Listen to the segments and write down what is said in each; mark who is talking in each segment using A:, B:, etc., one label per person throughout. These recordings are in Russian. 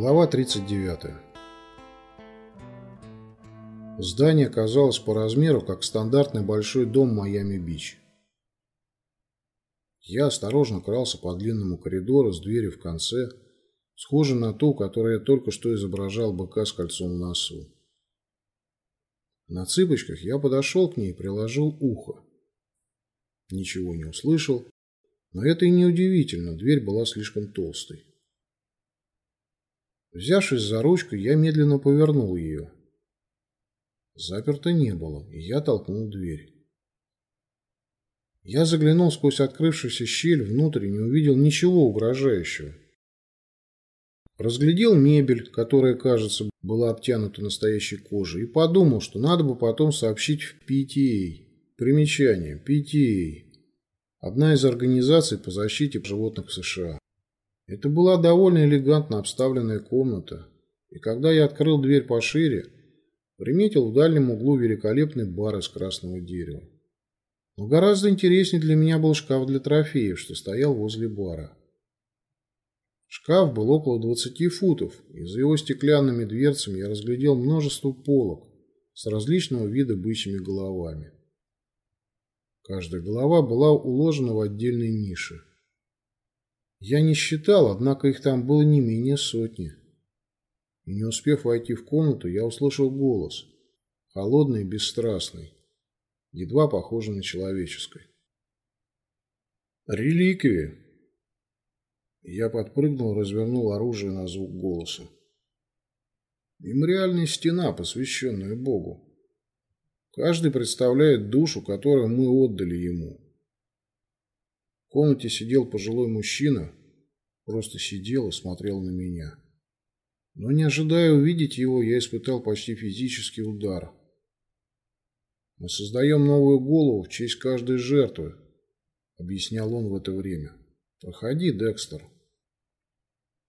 A: Глава 39. Здание казалось по размеру, как стандартный большой дом Майами-Бич. Я осторожно крался по длинному коридору с дверью в конце, схожей на ту, которую я только что изображал быка с кольцом в носу. На цыпочках я подошел к ней и приложил ухо. Ничего не услышал, но это и не удивительно, дверь была слишком толстой. Взявшись за ручку, я медленно повернул ее. Заперто не было, и я толкнул дверь. Я заглянул сквозь открывшуюся щель внутрь и не увидел ничего угрожающего. Разглядел мебель, которая, кажется, была обтянута настоящей кожей, и подумал, что надо бы потом сообщить в PTA. Примечание. PTA. Одна из организаций по защите животных в США. Это была довольно элегантно обставленная комната, и когда я открыл дверь пошире, приметил в дальнем углу великолепный бар из красного дерева. Но гораздо интереснее для меня был шкаф для трофеев, что стоял возле бара. Шкаф был около 20 футов, и за его стеклянными дверцами я разглядел множество полок с различного вида бычьими головами. Каждая голова была уложена в отдельной нише. Я не считал, однако их там было не менее сотни. И не успев войти в комнату, я услышал голос, холодный и бесстрастный, едва похожий на человеческий. «Реликвии!» Я подпрыгнул, развернул оружие на звук голоса. Мемориальная стена, посвященная Богу. Каждый представляет душу, которую мы отдали ему. В комнате сидел пожилой мужчина, просто сидел и смотрел на меня. Но не ожидая увидеть его, я испытал почти физический удар. «Мы создаем новую голову в честь каждой жертвы», — объяснял он в это время. «Проходи, Декстер».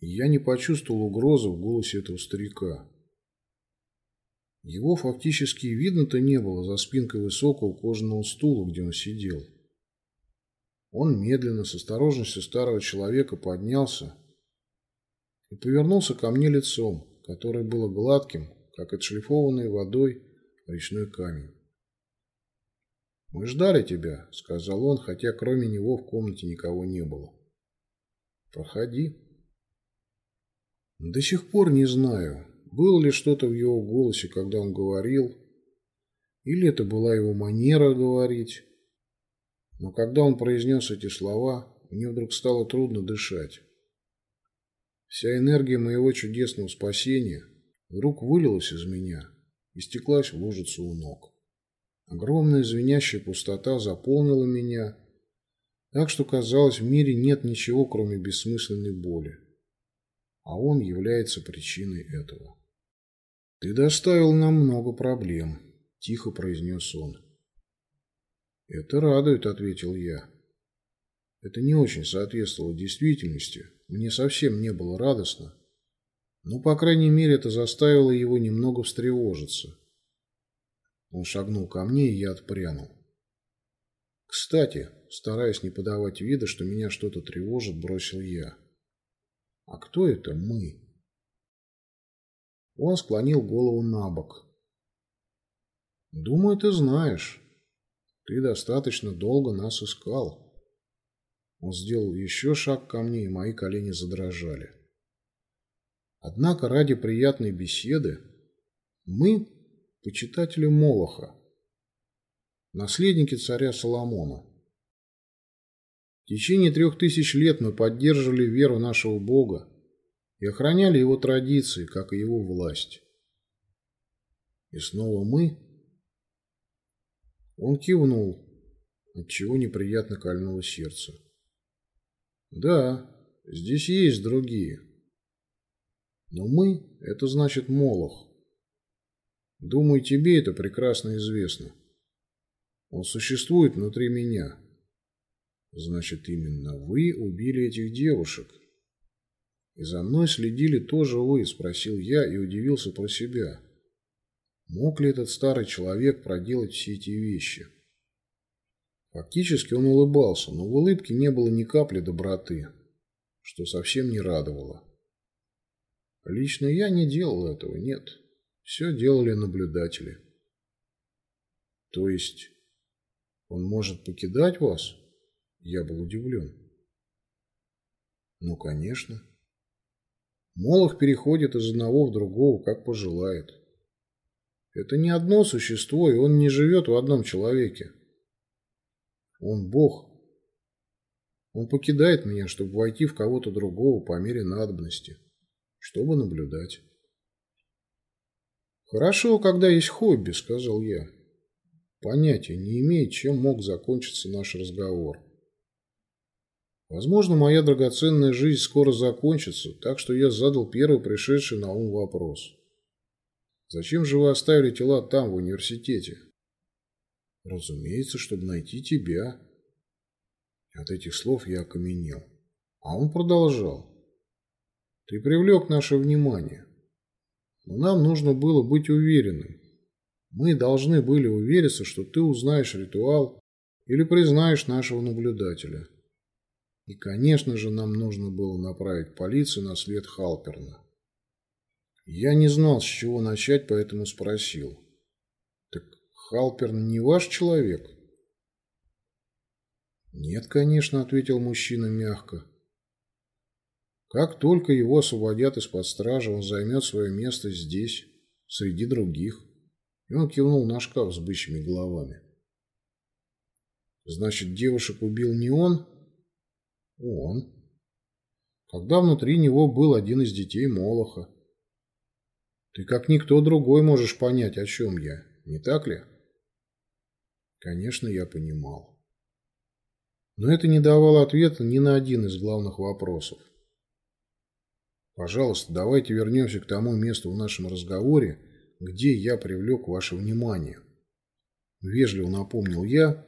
A: И я не почувствовал угрозы в голосе этого старика. Его фактически видно-то не было за спинкой высокого кожаного стула, где он сидел. Он медленно, с осторожностью старого человека, поднялся и повернулся ко мне лицом, которое было гладким, как отшлифованный водой речной камень. «Мы ждали тебя», — сказал он, хотя кроме него в комнате никого не было. «Проходи». До сих пор не знаю, было ли что-то в его голосе, когда он говорил, или это была его манера говорить. Но когда он произнес эти слова, мне вдруг стало трудно дышать. Вся энергия моего чудесного спасения вдруг вылилась из меня и стеклась в лужицу у ног. Огромная звенящая пустота заполнила меня, так что, казалось, в мире нет ничего, кроме бессмысленной боли. А он является причиной этого. «Ты доставил нам много проблем», – тихо произнес он. «Это радует», — ответил я. Это не очень соответствовало действительности. Мне совсем не было радостно. Но, по крайней мере, это заставило его немного встревожиться. Он шагнул ко мне, и я отпрянул. «Кстати», стараясь не подавать вида, что меня что-то тревожит, бросил я. «А кто это мы?» Он склонил голову на бок. «Думаю, ты знаешь». Ты достаточно долго нас искал. Он сделал еще шаг ко мне, и мои колени задрожали. Однако ради приятной беседы мы, почитатели Молоха, наследники царя Соломона. В течение трех тысяч лет мы поддерживали веру нашего Бога и охраняли его традиции, как и его власть. И снова мы он кивнул, отчего неприятно кольнуло сердце. Да, здесь есть другие. Но мы – это значит Молох. Думаю, тебе это прекрасно известно. Он существует внутри меня. Значит, именно вы убили этих девушек. И за мной следили тоже вы, спросил я и удивился про себя. Мог ли этот старый человек проделать все эти вещи? Фактически он улыбался, но в улыбке не было ни капли доброты, что совсем не радовало. Лично я не делал этого, нет. Все делали наблюдатели. То есть он может покидать вас? Я был удивлен. Ну, конечно. Молох переходит из одного в другого, как пожелает. Это не одно существо, и он не живет в одном человеке. Он Бог. Он покидает меня, чтобы войти в кого-то другого по мере надобности, чтобы наблюдать. «Хорошо, когда есть хобби», — сказал я. Понятия не имею, чем мог закончиться наш разговор. Возможно, моя драгоценная жизнь скоро закончится, так что я задал первый пришедший на ум вопрос. Зачем же вы оставили тела там, в университете? Разумеется, чтобы найти тебя. От этих слов я окаменел. А он продолжал. Ты привлек наше внимание. Но нам нужно было быть уверенным. Мы должны были увериться, что ты узнаешь ритуал или признаешь нашего наблюдателя. И, конечно же, нам нужно было направить полицию на след Халперна. Я не знал, с чего начать, поэтому спросил. «Так Халперн не ваш человек?» «Нет, конечно», — ответил мужчина мягко. «Как только его освободят из-под стражи, он займет свое место здесь, среди других». И он кивнул на шкаф с бычьими головами. «Значит, девушек убил не он?» «Он». Когда внутри него был один из детей Молоха. Ты как никто другой можешь понять, о чем я, не так ли? Конечно, я понимал. Но это не давало ответа ни на один из главных вопросов. Пожалуйста, давайте вернемся к тому месту в нашем разговоре, где я привлек ваше внимание. Вежливо напомнил я,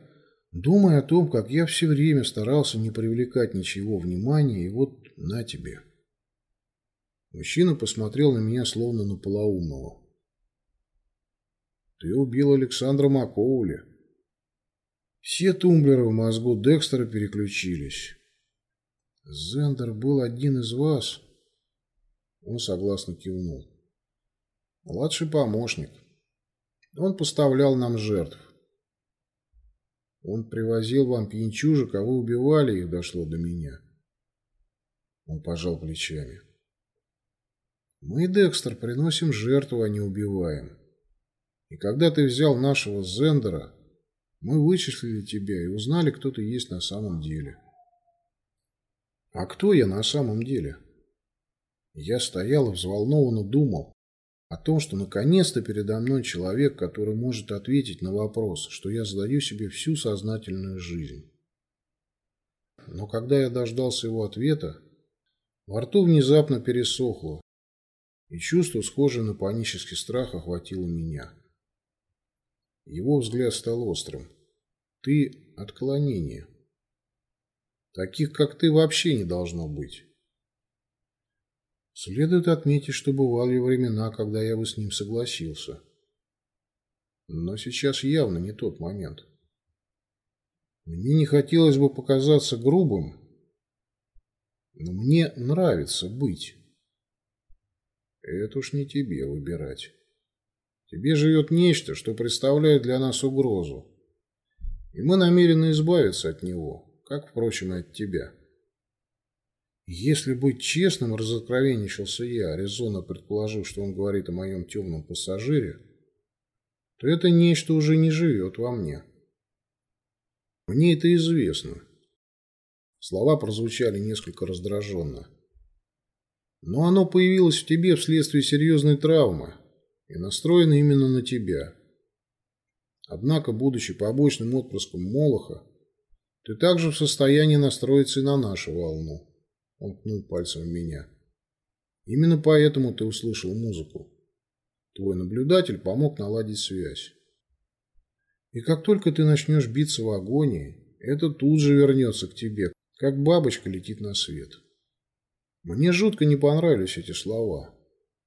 A: думая о том, как я все время старался не привлекать ничего внимания, и вот на тебе. Мужчина посмотрел на меня, словно на полоумного. «Ты убил Александра Макоули». Все тумблеры в мозгу Декстера переключились. «Зендер был один из вас?» Он согласно кивнул. «Младший помощник. Он поставлял нам жертв. Он привозил вам пьянчужек, а вы убивали их, дошло до меня». Он пожал плечами. Мы, Декстер, приносим жертву, а не убиваем. И когда ты взял нашего Зендера, мы вычислили тебя и узнали, кто ты есть на самом деле. А кто я на самом деле? Я стоял и взволнованно думал о том, что наконец-то передо мной человек, который может ответить на вопрос, что я задаю себе всю сознательную жизнь. Но когда я дождался его ответа, во рту внезапно пересохло, и чувство, схожее на панический страх, охватило меня. Его взгляд стал острым. Ты – отклонение. Таких, как ты, вообще не должно быть. Следует отметить, что бывали времена, когда я бы с ним согласился. Но сейчас явно не тот момент. Мне не хотелось бы показаться грубым, но мне нравится быть. Это уж не тебе выбирать. Тебе живет нечто, что представляет для нас угрозу. И мы намерены избавиться от него, как, впрочем, и от тебя. Если быть честным, разоткровенничался я, резонно предположив, что он говорит о моем темном пассажире, то это нечто уже не живет во мне. Мне это известно. Слова прозвучали несколько раздраженно. Но оно появилось в тебе вследствие серьезной травмы и настроено именно на тебя. Однако, будучи побочным отпрыском Молоха, ты также в состоянии настроиться и на нашу волну. Он ткнул пальцем в меня. Именно поэтому ты услышал музыку. Твой наблюдатель помог наладить связь. И как только ты начнешь биться в агонии, это тут же вернется к тебе, как бабочка летит на свет. Мне жутко не понравились эти слова.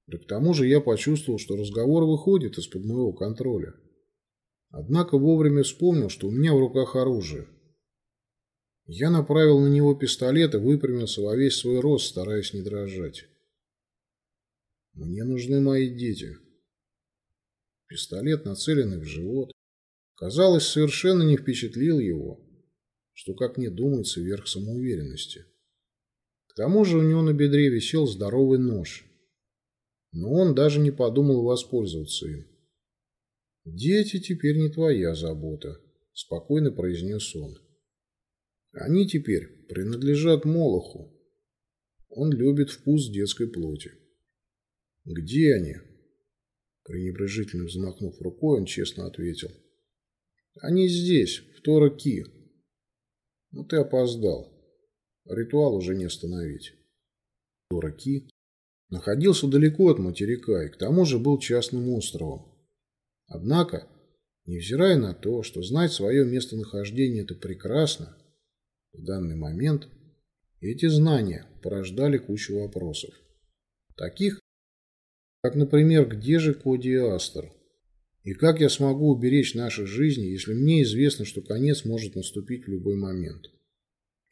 A: Да к тому же я почувствовал, что разговор выходит из-под моего контроля. Однако вовремя вспомнил, что у меня в руках оружие. Я направил на него пистолет и выпрямился во весь свой рост, стараясь не дрожать. Мне нужны мои дети. Пистолет, нацеленный в живот, казалось, совершенно не впечатлил его, что, как мне думается, верх самоуверенности. К тому же у него на бедре висел здоровый нож, но он даже не подумал воспользоваться им. «Дети теперь не твоя забота», – спокойно произнес он. «Они теперь принадлежат Молоху. Он любит вкус детской плоти». «Где они?» Пренебрежительно взмахнув рукой, он честно ответил. «Они здесь, в Тора-Ки. Но ты опоздал. Ритуал уже не остановить». Тора-Ки находился далеко от материка и к тому же был частным островом. Однако, невзирая на то, что знать свое местонахождение – это прекрасно, в данный момент эти знания порождали кучу вопросов. Таких, как, например, где же Коди Астер? И как я смогу уберечь наши жизни, если мне известно, что конец может наступить в любой момент?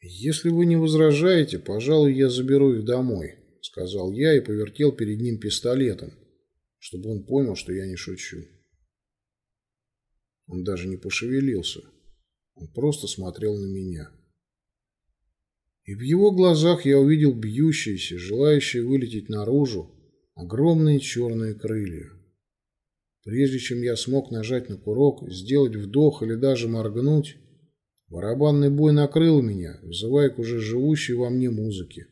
A: Если вы не возражаете, пожалуй, я заберу их домой, сказал я и повертел перед ним пистолетом, чтобы он понял, что я не шучу. Он даже не пошевелился. Он просто смотрел на меня. И в его глазах я увидел бьющиеся, желающие вылететь наружу, огромные черные крылья. Прежде чем я смог нажать на курок, сделать вдох или даже моргнуть, барабанный бой накрыл меня, вызывая к уже живущей во мне музыке.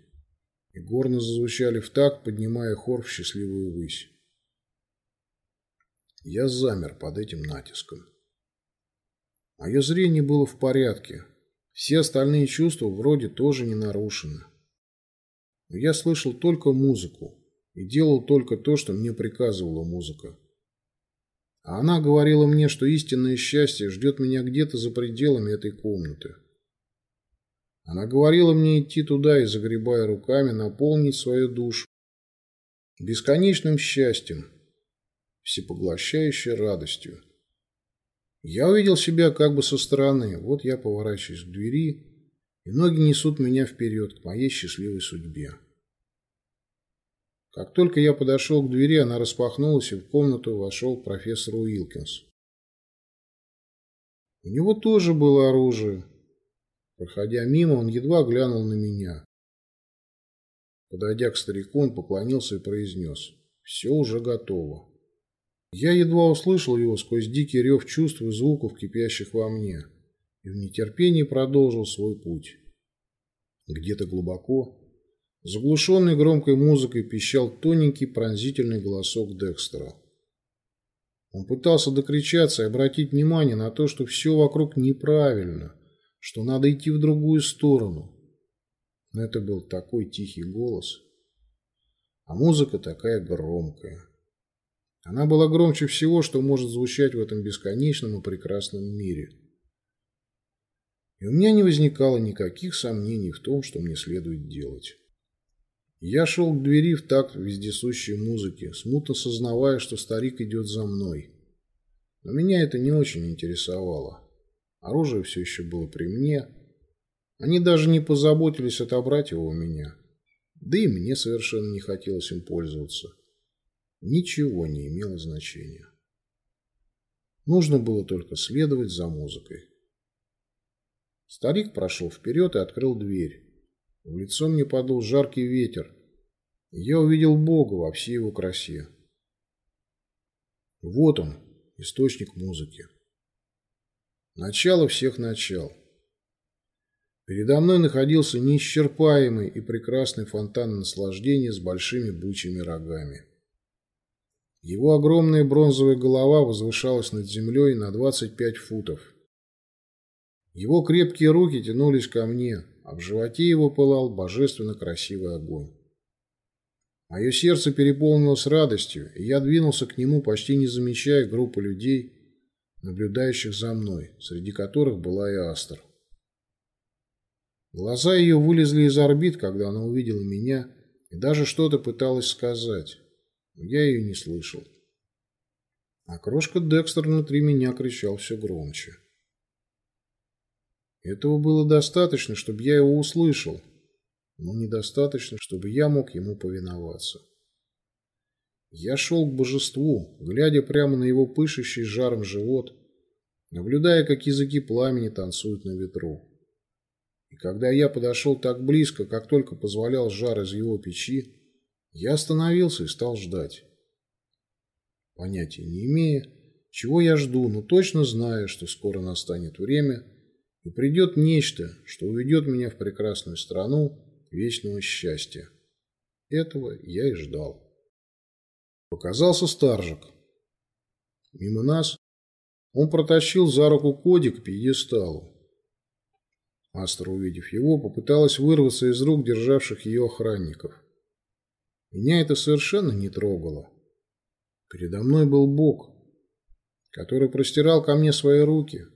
A: И горно зазвучали в такт, поднимая хор в счастливую высь. Я замер под этим натиском. Мое зрение было в порядке. Все остальные чувства вроде тоже не нарушены. Но я слышал только музыку и делал только то, что мне приказывала музыка. А она говорила мне, что истинное счастье ждет меня где-то за пределами этой комнаты. Она говорила мне идти туда и, загребая руками, наполнить свою душу бесконечным счастьем, всепоглощающей радостью. Я увидел себя как бы со стороны. Вот я поворачиваюсь к двери, и ноги несут меня вперед, к моей счастливой судьбе. Как только я подошел к двери, она распахнулась, и в комнату вошел профессор Уилкинс. У него тоже было оружие. Проходя мимо, он едва глянул на меня. Подойдя к старику, он поклонился и произнес. «Все уже готово». Я едва услышал его сквозь дикий рев чувств и звуков, кипящих во мне, и в нетерпении продолжил свой путь. Где-то глубоко, заглушенный громкой музыкой, пищал тоненький пронзительный голосок Декстера. Он пытался докричаться и обратить внимание на то, что все вокруг неправильно, что надо идти в другую сторону. Но это был такой тихий голос, а музыка такая громкая. Она была громче всего, что может звучать в этом бесконечном и прекрасном мире. И у меня не возникало никаких сомнений в том, что мне следует делать. Я шел к двери в такт вездесущей музыки, смутно сознавая, что старик идет за мной. Но меня это не очень интересовало. Оружие все еще было при мне. Они даже не позаботились отобрать его у меня. Да и мне совершенно не хотелось им пользоваться. Ничего не имело значения. Нужно было только следовать за музыкой. Старик прошел вперед и открыл дверь. В лицо мне подул жаркий ветер, и я увидел Бога во всей его красе. Вот он, источник музыки. Начало всех начал. Передо мной находился неисчерпаемый и прекрасный фонтан наслаждения с большими бычьими рогами. Его огромная бронзовая голова возвышалась над землей на 25 футов. Его крепкие руки тянулись ко мне, а в животе его пылал божественно красивый огонь. Мое сердце переполнилось радостью, и я двинулся к нему, почти не замечая группы людей, наблюдающих за мной, среди которых была и Астер. Глаза ее вылезли из орбит, когда она увидела меня, и даже что-то пыталась сказать. Я ее не слышал. А крошка Декстер внутри меня кричал все громче. Этого было достаточно, чтобы я его услышал, но недостаточно, чтобы я мог ему повиноваться. Я шел к божеству, глядя прямо на его пышущий жаром живот, наблюдая, как языки пламени танцуют на ветру. И когда я подошел так близко, как только позволял жар из его печи, я остановился и стал ждать. Понятия не имея, чего я жду, но точно знаю, что скоро настанет время, и придет нечто, что уведет меня в прекрасную страну вечного счастья. Этого я и ждал. Показался Старжик. Мимо нас он протащил за руку Коди к пьедесталу. Астра, увидев его, попыталась вырваться из рук державших ее охранников. Меня это совершенно не трогало. Передо мной был Бог, который простирал ко мне свои руки,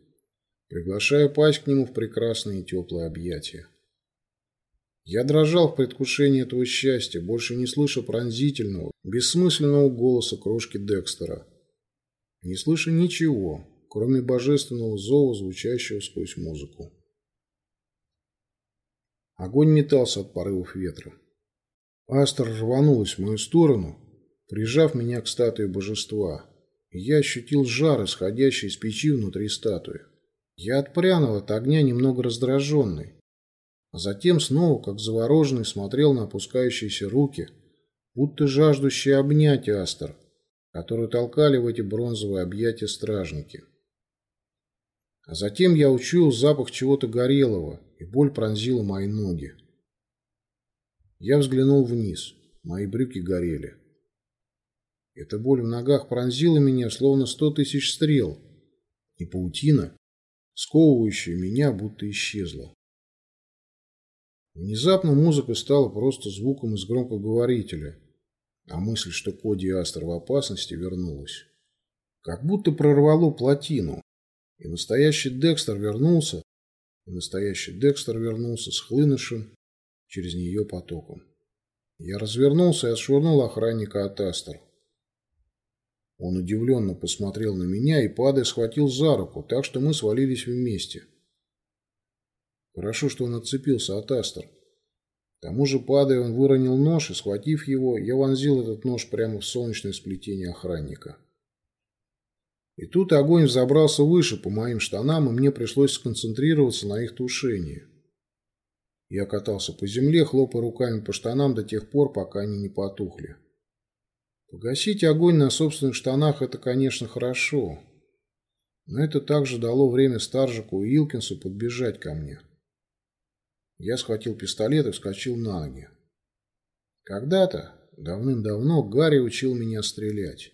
A: приглашая пасть к нему в прекрасные теплые объятия. Я дрожал в предвкушении этого счастья, больше не слыша пронзительного, бессмысленного голоса крошки Декстера. Не слыша ничего, кроме божественного зова, звучащего сквозь музыку. Огонь метался от порывов ветра. Астер рванулась в мою сторону, прижав меня к статуе божества, и я ощутил жар, исходящий из печи внутри статуи. Я отпрянул от огня немного раздраженный, а затем снова, как завороженный, смотрел на опускающиеся руки, будто жаждущие обнять Астер, которую толкали в эти бронзовые объятия стражники. А затем я учуял запах чего-то горелого, и боль пронзила мои ноги. Я взглянул вниз, мои брюки горели. Эта боль в ногах пронзила меня, словно сто тысяч стрел, и паутина, сковывающая меня, будто исчезла. Внезапно музыка стала просто звуком из громкоговорителя, а мысль, что Коди и Астер в опасности, вернулась. Как будто прорвало плотину, и настоящий Декстер вернулся, и настоящий Декстер вернулся с хлынувшим через нее потоком. Я развернулся и отшвырнул охранника от Астер. Он удивленно посмотрел на меня и, падая, схватил за руку, так что мы свалились вместе. Хорошо, что он отцепился от Астер. К тому же, падая, он выронил нож, и, схватив его, я вонзил этот нож прямо в солнечное сплетение охранника. И тут огонь взобрался выше по моим штанам, и мне пришлось сконцентрироваться на их тушении. Я катался по земле, хлопая руками по штанам до тех пор, пока они не потухли. Погасить огонь на собственных штанах – это, конечно, хорошо. Но это также дало время Старжику и Илкинсу подбежать ко мне. Я схватил пистолет и вскочил на ноги. Когда-то, давным-давно, Гарри учил меня стрелять.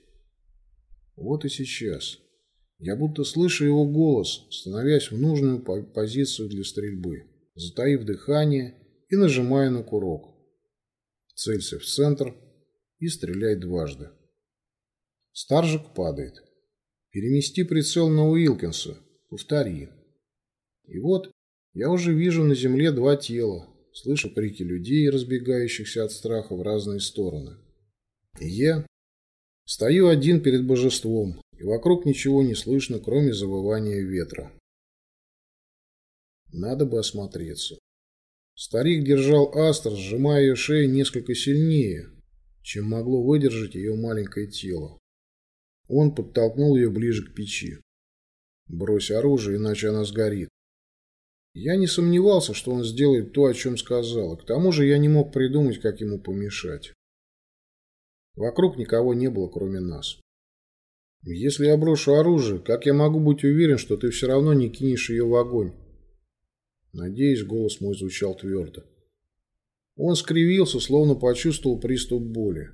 A: Вот и сейчас. Я будто слышу его голос, становясь в нужную позицию для стрельбы, затаив дыхание и нажимая на курок. Целься в центр и стреляй дважды. Старжик падает. Перемести прицел на Уилкинса. Повтори. И вот я уже вижу на земле два тела, слышу крики людей, разбегающихся от страха в разные стороны. И я стою один перед божеством, и вокруг ничего не слышно, кроме завывания ветра. Надо бы осмотреться. Старик держал астр, сжимая ее шею несколько сильнее, чем могло выдержать ее маленькое тело. Он подтолкнул ее ближе к печи. «Брось оружие, иначе она сгорит». Я не сомневался, что он сделает то, о чем сказал, и к тому же я не мог придумать, как ему помешать. Вокруг никого не было, кроме нас. Если я брошу оружие, как я могу быть уверен, что ты все равно не кинешь ее в огонь? Надеюсь, голос мой звучал твердо. Он скривился, словно почувствовал приступ боли.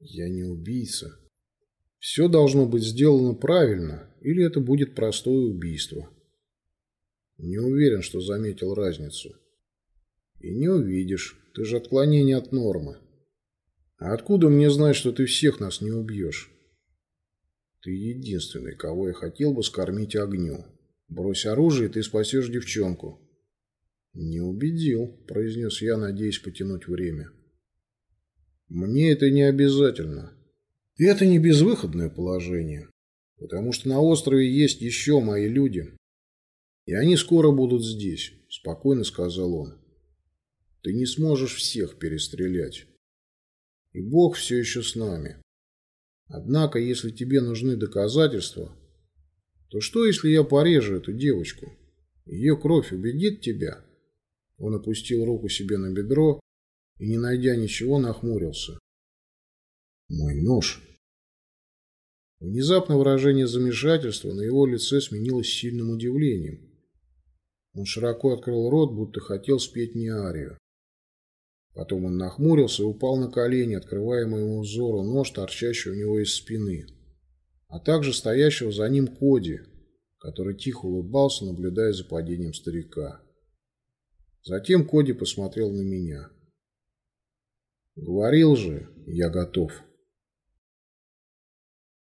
A: Я не убийца. Все должно быть сделано правильно, или это будет простое убийство. Не уверен, что заметил разницу. И не увидишь. Ты же отклонение от нормы. А откуда мне знать, что ты всех нас не убьешь? Ты единственный, кого я хотел бы скормить огню. Брось оружие, и ты спасешь девчонку. Не убедил, произнес я, надеясь потянуть время. Мне это не обязательно. И это не безвыходное положение. Потому что на острове есть еще мои люди, «И они скоро будут здесь», – спокойно сказал он. «Ты не сможешь всех перестрелять». И Бог все еще с нами. Однако, если тебе нужны доказательства, то что, если я порежу эту девочку? Ее кровь убедит тебя?» Он опустил руку себе на бедро и, не найдя ничего, нахмурился. «Мой нож!» Внезапно выражение замешательства на его лице сменилось сильным удивлением. Он широко открыл рот, будто хотел спеть не арию. Потом он нахмурился и упал на колени, открывая моему взору нож, торчащий у него из спины, а также стоящего за ним Коди, который тихо улыбался, наблюдая за падением старика. Затем Коди посмотрел на меня. «Говорил же, я готов».